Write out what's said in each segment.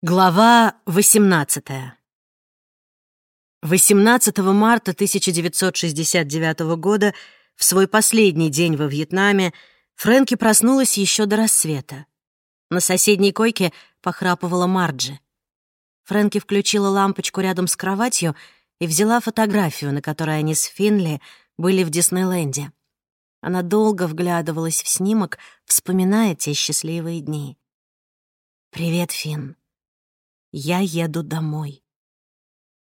Глава 18 18 марта 1969 года, в свой последний день во Вьетнаме, Фрэнки проснулась еще до рассвета. На соседней койке похрапывала Марджи. Фрэнки включила лампочку рядом с кроватью и взяла фотографию, на которой они с Финли были в Диснейленде. Она долго вглядывалась в снимок, вспоминая те счастливые дни. «Привет, Финн», я еду домой.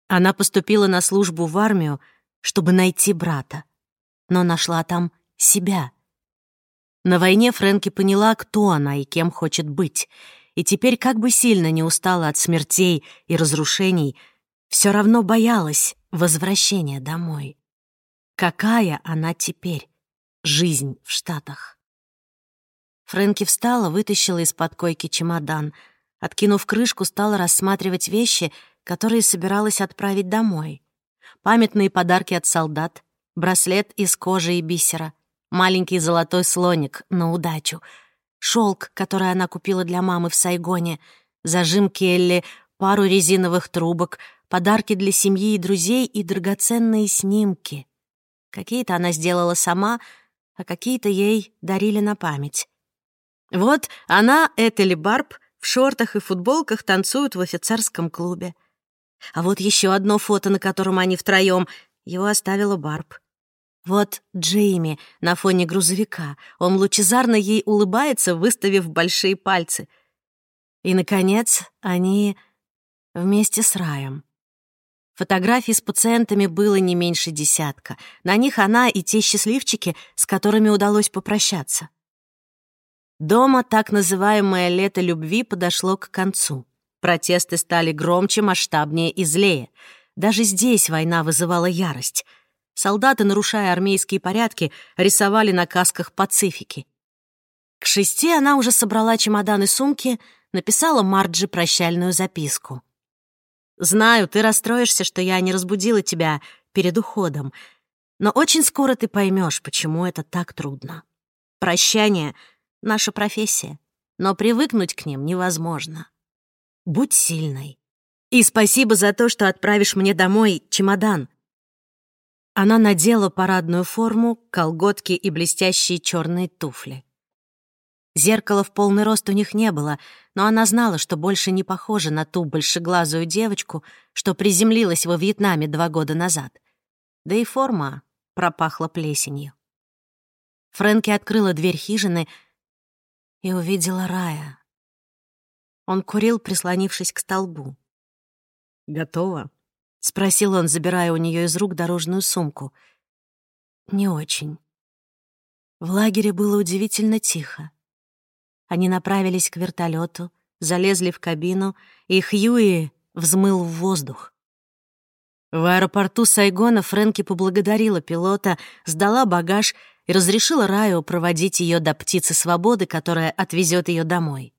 Она поступила на службу в армию, чтобы найти брата, но нашла там себя. На войне Фрэнки поняла, кто она и кем хочет быть, и теперь, как бы сильно не устала от смертей и разрушений, все равно боялась возвращения домой. Какая она теперь, жизнь в Штатах? Фрэнки встала, вытащила из-под койки чемодан — Откинув крышку, стала рассматривать вещи, которые собиралась отправить домой. Памятные подарки от солдат, браслет из кожи и бисера, маленький золотой слоник на удачу, шелк, который она купила для мамы в Сайгоне, зажим Келли, пару резиновых трубок, подарки для семьи и друзей и драгоценные снимки. Какие-то она сделала сама, а какие-то ей дарили на память. Вот она, Этели Барб, в шортах и футболках танцуют в офицерском клубе. А вот еще одно фото, на котором они втроем. Его оставила Барб. Вот Джейми на фоне грузовика. Он лучезарно ей улыбается, выставив большие пальцы. И, наконец, они вместе с Раем. Фотографий с пациентами было не меньше десятка. На них она и те счастливчики, с которыми удалось попрощаться. Дома так называемое «лето любви» подошло к концу. Протесты стали громче, масштабнее и злее. Даже здесь война вызывала ярость. Солдаты, нарушая армейские порядки, рисовали на касках Пацифики. К шести она уже собрала чемодан и сумки, написала Марджи прощальную записку. «Знаю, ты расстроишься, что я не разбудила тебя перед уходом, но очень скоро ты поймешь, почему это так трудно. Прощание — наша профессия, но привыкнуть к ним невозможно. Будь сильной. И спасибо за то, что отправишь мне домой чемодан. Она надела парадную форму, колготки и блестящие черные туфли. Зеркала в полный рост у них не было, но она знала, что больше не похожа на ту большеглазую девочку, что приземлилась во Вьетнаме два года назад. Да и форма пропахла плесенью. Фрэнки открыла дверь хижины и увидела рая. Он курил, прислонившись к столбу. «Готово?» — спросил он, забирая у нее из рук дорожную сумку. «Не очень». В лагере было удивительно тихо. Они направились к вертолету, залезли в кабину, и Хьюи взмыл в воздух. В аэропорту Сайгона Фрэнки поблагодарила пилота, сдала багаж и разрешила Раю проводить ее до птицы свободы, которая отвезет ее домой.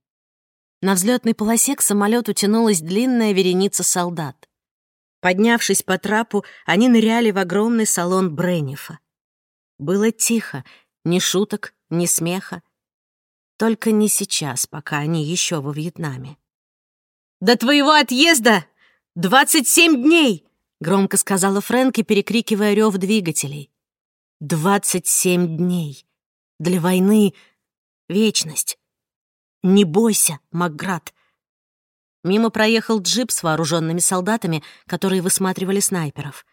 На взлетной полосе к самолету тянулась длинная вереница солдат. Поднявшись по трапу, они ныряли в огромный салон Бреннифа. Было тихо, ни шуток, ни смеха. Только не сейчас, пока они еще во Вьетнаме. «До твоего отъезда двадцать семь дней!» — громко сказала Фрэнки, перекрикивая рев двигателей. Двадцать семь дней. Для войны — вечность. Не бойся, Макград. Мимо проехал джип с вооруженными солдатами, которые высматривали снайперов.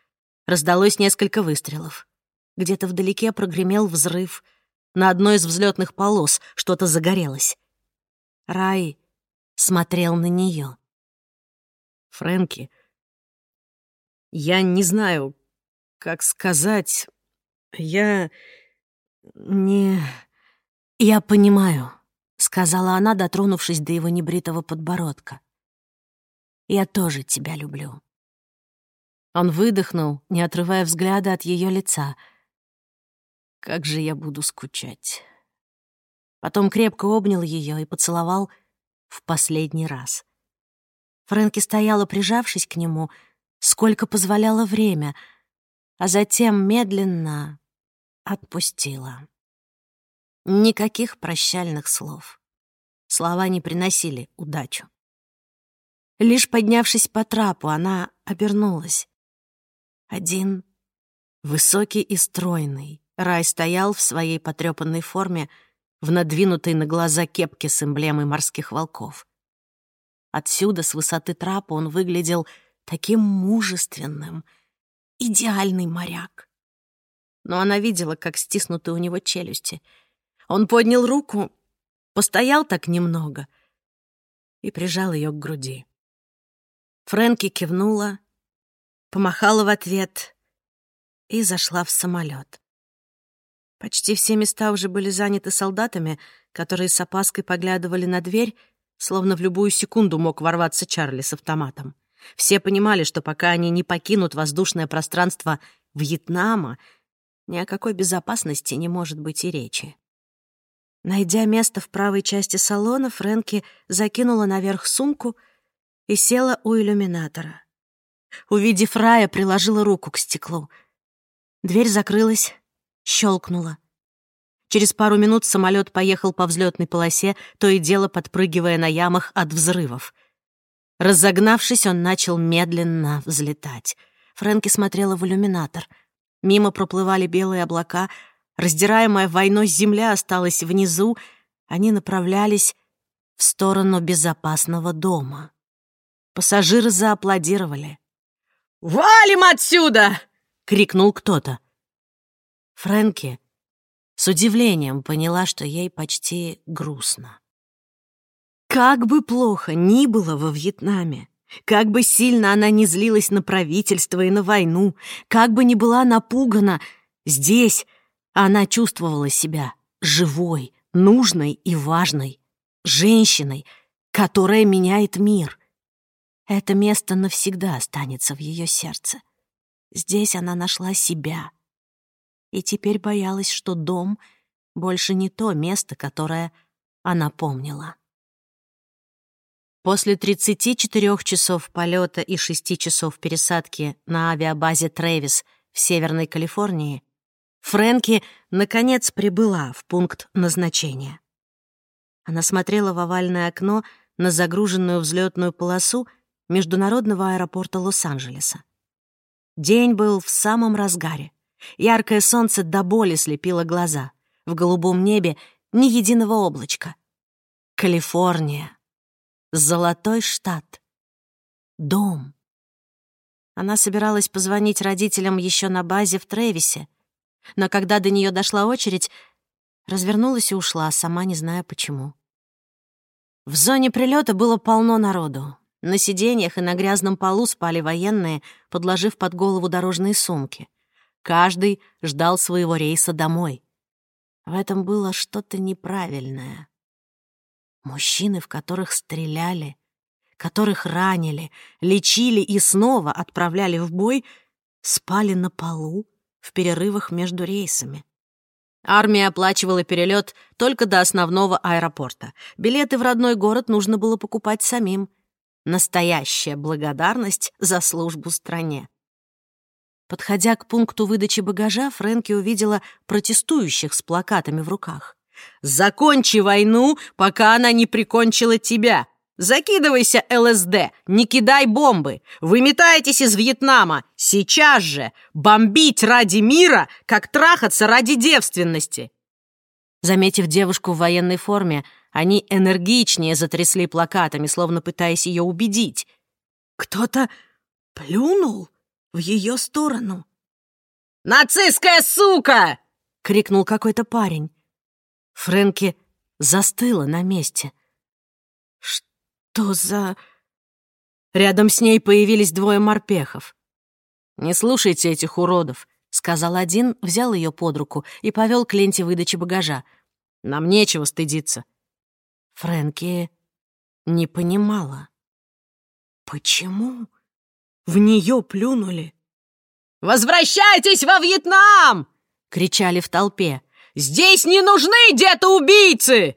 Раздалось несколько выстрелов. Где-то вдалеке прогремел взрыв. На одной из взлетных полос что-то загорелось. Рай смотрел на нее. «Фрэнки, я не знаю, как сказать...» Я... не... Я понимаю, сказала она, дотронувшись до его небритого подбородка. Я тоже тебя люблю. Он выдохнул, не отрывая взгляда от ее лица. Как же я буду скучать. Потом крепко обнял ее и поцеловал в последний раз. Фрэнки стояла, прижавшись к нему, сколько позволяло время, а затем медленно, отпустила. Никаких прощальных слов. Слова не приносили удачу. Лишь поднявшись по трапу, она обернулась. Один, высокий и стройный, Рай стоял в своей потрепанной форме в надвинутой на глаза кепке с эмблемой морских волков. Отсюда, с высоты трапа, он выглядел таким мужественным, идеальный моряк. Но она видела, как стиснуты у него челюсти. Он поднял руку, постоял так немного и прижал ее к груди. Фрэнки кивнула, помахала в ответ и зашла в самолет. Почти все места уже были заняты солдатами, которые с опаской поглядывали на дверь, словно в любую секунду мог ворваться Чарли с автоматом. Все понимали, что пока они не покинут воздушное пространство Вьетнама, ни о какой безопасности не может быть и речи. Найдя место в правой части салона, Фрэнки закинула наверх сумку и села у иллюминатора. Увидев Рая, приложила руку к стеклу. Дверь закрылась, щелкнула. Через пару минут самолет поехал по взлетной полосе, то и дело подпрыгивая на ямах от взрывов. Разогнавшись, он начал медленно взлетать. Фрэнки смотрела в иллюминатор. Мимо проплывали белые облака. Раздираемая войной земля осталась внизу. Они направлялись в сторону безопасного дома. Пассажиры зааплодировали. «Валим отсюда!» — крикнул кто-то. Фрэнки с удивлением поняла, что ей почти грустно. Как бы плохо ни было во Вьетнаме, как бы сильно она не злилась на правительство и на войну, как бы ни была напугана, здесь она чувствовала себя живой, нужной и важной, женщиной, которая меняет мир. Это место навсегда останется в ее сердце. Здесь она нашла себя — и теперь боялась, что дом больше не то место, которое она помнила. После 34 часов полета и 6 часов пересадки на авиабазе Трэвис в Северной Калифорнии Фрэнки, наконец, прибыла в пункт назначения. Она смотрела в овальное окно на загруженную взлетную полосу международного аэропорта Лос-Анджелеса. День был в самом разгаре. Яркое солнце до боли слепило глаза. В голубом небе ни единого облачка. Калифорния. Золотой штат. Дом. Она собиралась позвонить родителям еще на базе в Тревисе, но когда до нее дошла очередь, развернулась и ушла, сама не зная почему. В зоне прилета было полно народу. На сиденьях и на грязном полу спали военные, подложив под голову дорожные сумки. Каждый ждал своего рейса домой. В этом было что-то неправильное. Мужчины, в которых стреляли, которых ранили, лечили и снова отправляли в бой, спали на полу в перерывах между рейсами. Армия оплачивала перелет только до основного аэропорта. Билеты в родной город нужно было покупать самим. Настоящая благодарность за службу стране. Подходя к пункту выдачи багажа, Фрэнки увидела протестующих с плакатами в руках. «Закончи войну, пока она не прикончила тебя! Закидывайся, ЛСД! Не кидай бомбы! Вы метаетесь из Вьетнама! Сейчас же! Бомбить ради мира, как трахаться ради девственности!» Заметив девушку в военной форме, они энергичнее затрясли плакатами, словно пытаясь ее убедить. «Кто-то плюнул?» в ее сторону. «Нацистская сука!» — крикнул какой-то парень. Фрэнки застыла на месте. «Что за...» Рядом с ней появились двое морпехов. «Не слушайте этих уродов», — сказал один, взял ее под руку и повел к ленте выдачи багажа. «Нам нечего стыдиться». Фрэнки не понимала. «Почему?» В нее плюнули. «Возвращайтесь во Вьетнам!» — кричали в толпе. «Здесь не нужны где-то-убийцы!»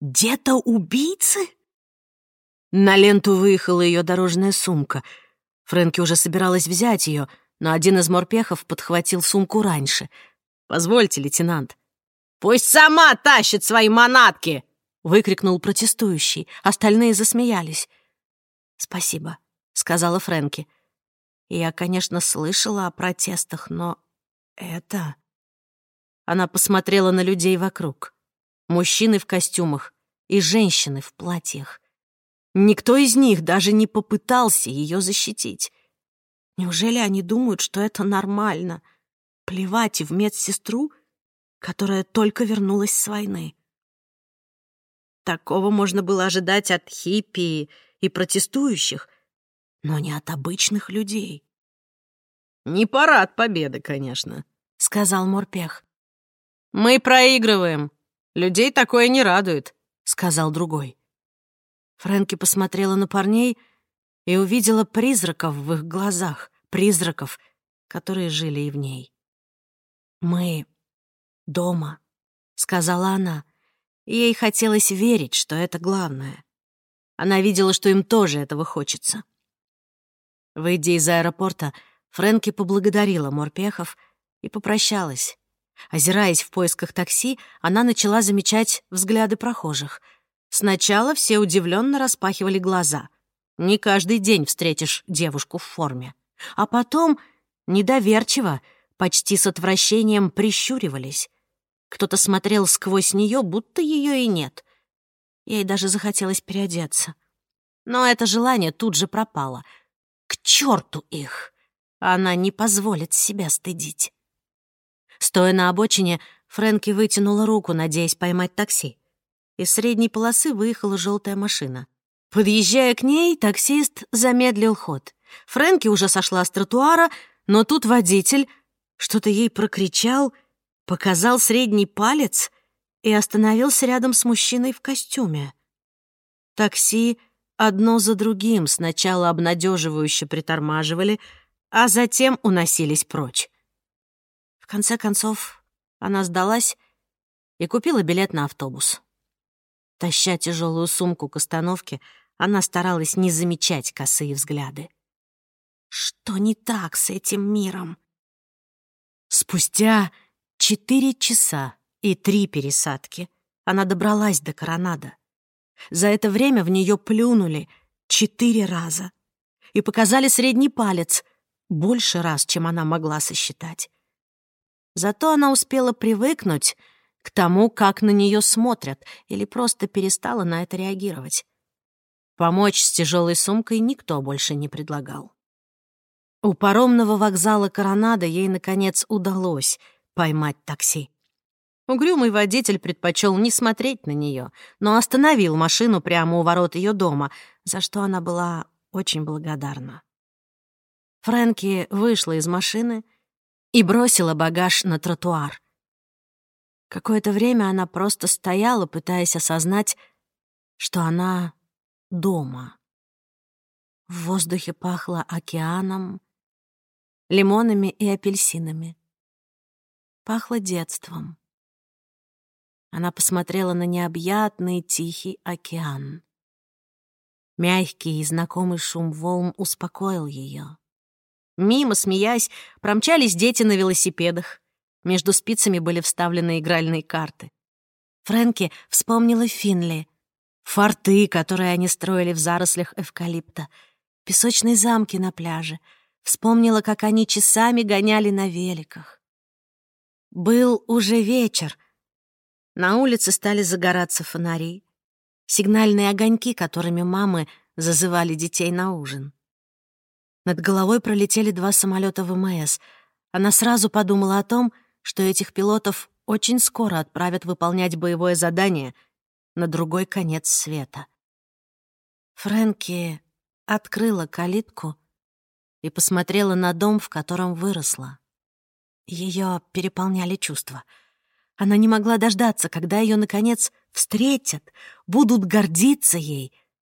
«Где-то-убийцы?» На ленту выехала ее дорожная сумка. Фрэнки уже собиралась взять ее, но один из морпехов подхватил сумку раньше. «Позвольте, лейтенант». «Пусть сама тащит свои манатки!» — выкрикнул протестующий. Остальные засмеялись. «Спасибо», — сказала Фрэнки. «Я, конечно, слышала о протестах, но это...» Она посмотрела на людей вокруг. Мужчины в костюмах и женщины в платьях. Никто из них даже не попытался ее защитить. Неужели они думают, что это нормально? Плевать в медсестру, которая только вернулась с войны. Такого можно было ожидать от хиппи и протестующих, но не от обычных людей. «Не парад победы, конечно», — сказал Морпех. «Мы проигрываем. Людей такое не радует», — сказал другой. Фрэнки посмотрела на парней и увидела призраков в их глазах, призраков, которые жили и в ней. «Мы дома», — сказала она. Ей хотелось верить, что это главное. Она видела, что им тоже этого хочется. Выйдя из аэропорта, Фрэнки поблагодарила Морпехов и попрощалась. Озираясь в поисках такси, она начала замечать взгляды прохожих. Сначала все удивленно распахивали глаза. Не каждый день встретишь девушку в форме. А потом недоверчиво, почти с отвращением прищуривались. Кто-то смотрел сквозь нее, будто ее и нет. Ей даже захотелось переодеться. Но это желание тут же пропало. К черту их! Она не позволит себя стыдить. Стоя на обочине, Фрэнки вытянула руку, надеясь поймать такси. Из средней полосы выехала желтая машина. Подъезжая к ней, таксист замедлил ход. Фрэнки уже сошла с тротуара, но тут водитель что-то ей прокричал — показал средний палец и остановился рядом с мужчиной в костюме. Такси одно за другим сначала обнадеживающе притормаживали, а затем уносились прочь. Конце концов, она сдалась и купила билет на автобус. Таща тяжелую сумку к остановке, она старалась не замечать косые взгляды. Что не так с этим миром? Спустя Четыре часа и три пересадки она добралась до Коронада. За это время в нее плюнули четыре раза и показали средний палец больше раз, чем она могла сосчитать. Зато она успела привыкнуть к тому, как на нее смотрят, или просто перестала на это реагировать. Помочь с тяжелой сумкой никто больше не предлагал. У паромного вокзала Коронада ей, наконец, удалось — поймать такси. Угрюмый водитель предпочел не смотреть на нее, но остановил машину прямо у ворот ее дома, за что она была очень благодарна. Фрэнки вышла из машины и бросила багаж на тротуар. Какое-то время она просто стояла, пытаясь осознать, что она дома. В воздухе пахло океаном, лимонами и апельсинами пахло детством. Она посмотрела на необъятный тихий океан. Мягкий и знакомый шум волн успокоил ее. Мимо, смеясь, промчались дети на велосипедах. Между спицами были вставлены игральные карты. Фрэнки вспомнила Финли, форты, которые они строили в зарослях эвкалипта, песочные замки на пляже. Вспомнила, как они часами гоняли на великах. Был уже вечер. На улице стали загораться фонари, сигнальные огоньки, которыми мамы зазывали детей на ужин. Над головой пролетели два самолета ВМС. Она сразу подумала о том, что этих пилотов очень скоро отправят выполнять боевое задание на другой конец света. Фрэнки открыла калитку и посмотрела на дом, в котором выросла. Ее переполняли чувства. Она не могла дождаться, когда ее, наконец, встретят, будут гордиться ей,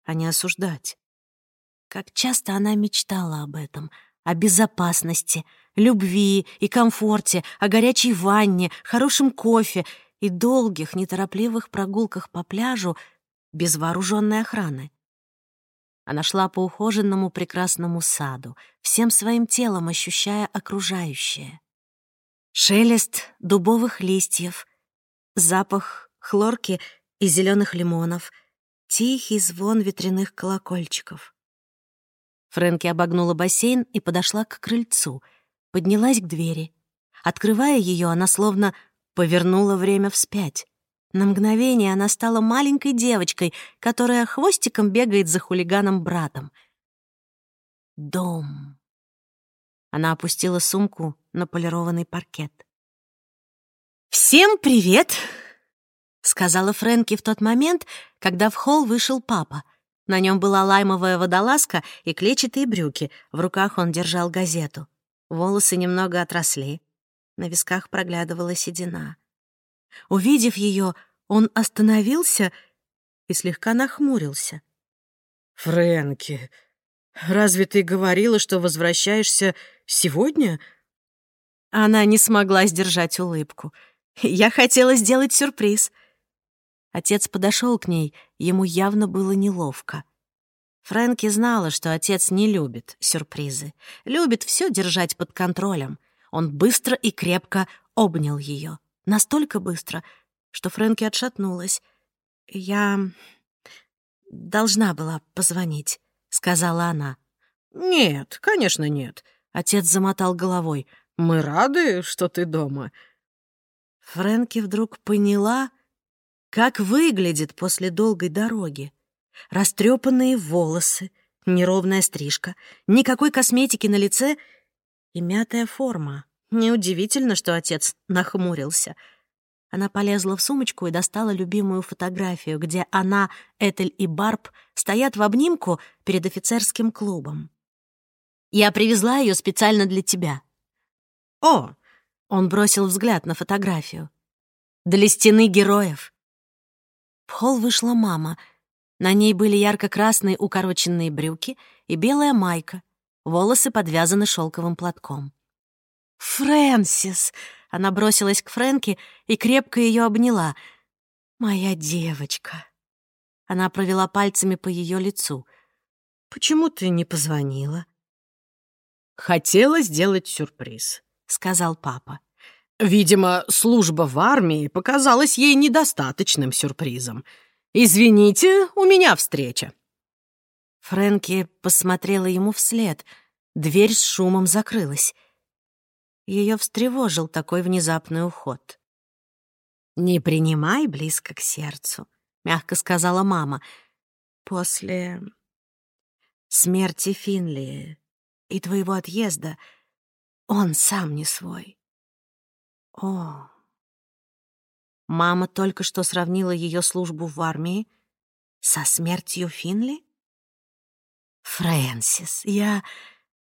а не осуждать. Как часто она мечтала об этом, о безопасности, любви и комфорте, о горячей ванне, хорошем кофе и долгих, неторопливых прогулках по пляжу без вооруженной охраны. Она шла по ухоженному прекрасному саду, всем своим телом ощущая окружающее. Шелест дубовых листьев, запах хлорки и зеленых лимонов, тихий звон ветряных колокольчиков. Фрэнки обогнула бассейн и подошла к крыльцу, поднялась к двери. Открывая ее, она словно повернула время вспять. На мгновение она стала маленькой девочкой, которая хвостиком бегает за хулиганом-братом. Дом. Она опустила сумку на полированный паркет. «Всем привет!» — сказала Фрэнки в тот момент, когда в холл вышел папа. На нем была лаймовая водолазка и клетчатые брюки. В руках он держал газету. Волосы немного отросли. На висках проглядывала седина. Увидев ее, он остановился и слегка нахмурился. «Фрэнки, разве ты говорила, что возвращаешься сегодня?» Она не смогла сдержать улыбку. «Я хотела сделать сюрприз. Отец подошел к ней, ему явно было неловко. Фрэнки знала, что отец не любит сюрпризы, любит все держать под контролем. Он быстро и крепко обнял ее, настолько быстро, что Фрэнки отшатнулась. «Я должна была позвонить», — сказала она. «Нет, конечно, нет», — отец замотал головой. «Мы рады, что ты дома». Фрэнки вдруг поняла, как выглядит после долгой дороги. Растрепанные волосы, неровная стрижка, никакой косметики на лице и мятая форма. Неудивительно, что отец нахмурился. Она полезла в сумочку и достала любимую фотографию, где она, Этель и Барб стоят в обнимку перед офицерским клубом. «Я привезла ее специально для тебя». «О!» — он бросил взгляд на фотографию. «Для стены героев. В холл вышла мама. На ней были ярко-красные укороченные брюки и белая майка. Волосы подвязаны шелковым платком. «Фрэнсис!» Она бросилась к Фрэнке и крепко ее обняла. «Моя девочка!» Она провела пальцами по ее лицу. «Почему ты не позвонила?» «Хотела сделать сюрприз», — сказал папа. Видимо, служба в армии показалась ей недостаточным сюрпризом. «Извините, у меня встреча». Фрэнки посмотрела ему вслед. Дверь с шумом закрылась. Ее встревожил такой внезапный уход. «Не принимай близко к сердцу», — мягко сказала мама. «После смерти Финли и твоего отъезда он сам не свой. О. Мама только что сравнила ее службу в армии со смертью Финли? Фрэнсис, я...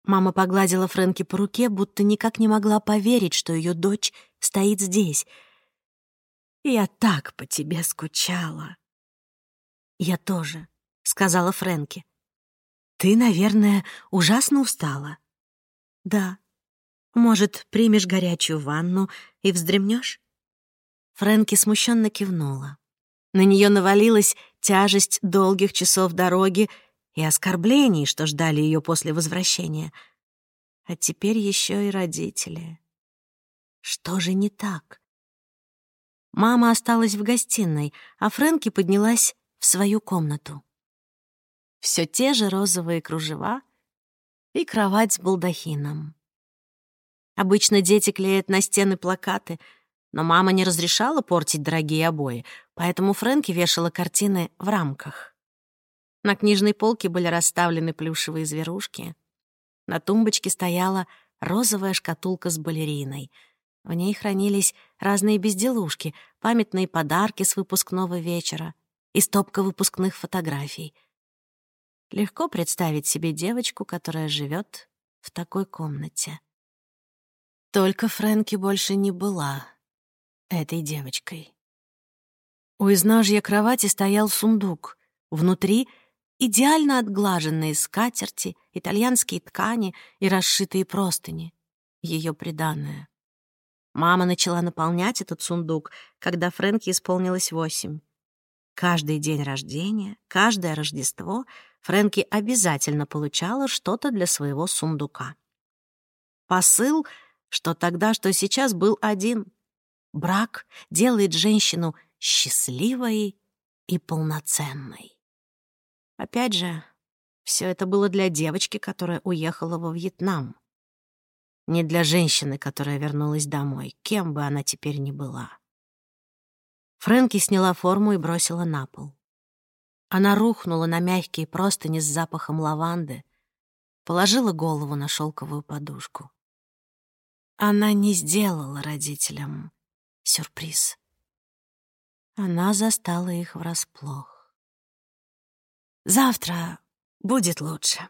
Мама погладила Фрэнки по руке, будто никак не могла поверить, что ее дочь стоит здесь. «Я так по тебе скучала». «Я тоже», — сказала Фрэнки. «Ты, наверное, ужасно устала». «Да», может, примешь горячую ванну и вздремнешь? Фрэнки смущенно кивнула. На нее навалилась тяжесть долгих часов дороги и оскорблений, что ждали ее после возвращения. А теперь еще и родители. Что же не так? Мама осталась в гостиной, а Фрэнки поднялась в свою комнату. Все те же розовые кружева и кровать с балдахином. Обычно дети клеят на стены плакаты, но мама не разрешала портить дорогие обои, поэтому Фрэнки вешала картины в рамках. На книжной полке были расставлены плюшевые зверушки. На тумбочке стояла розовая шкатулка с балериной. В ней хранились разные безделушки, памятные подарки с выпускного вечера и стопка выпускных фотографий. Легко представить себе девочку, которая живет в такой комнате. Только Фрэнки больше не была этой девочкой. У изножья кровати стоял сундук. Внутри идеально отглаженные скатерти, итальянские ткани и расшитые простыни. Ее приданное. Мама начала наполнять этот сундук, когда Фрэнки исполнилось восемь. Каждый день рождения, каждое Рождество Фрэнки обязательно получала что-то для своего сундука. Посыл — что тогда, что сейчас был один. Брак делает женщину счастливой и полноценной. Опять же, Все это было для девочки, которая уехала во Вьетнам. Не для женщины, которая вернулась домой, кем бы она теперь ни была. Фрэнки сняла форму и бросила на пол. Она рухнула на мягкие простыни с запахом лаванды, положила голову на шелковую подушку. Она не сделала родителям сюрприз. Она застала их врасплох. «Завтра будет лучше»,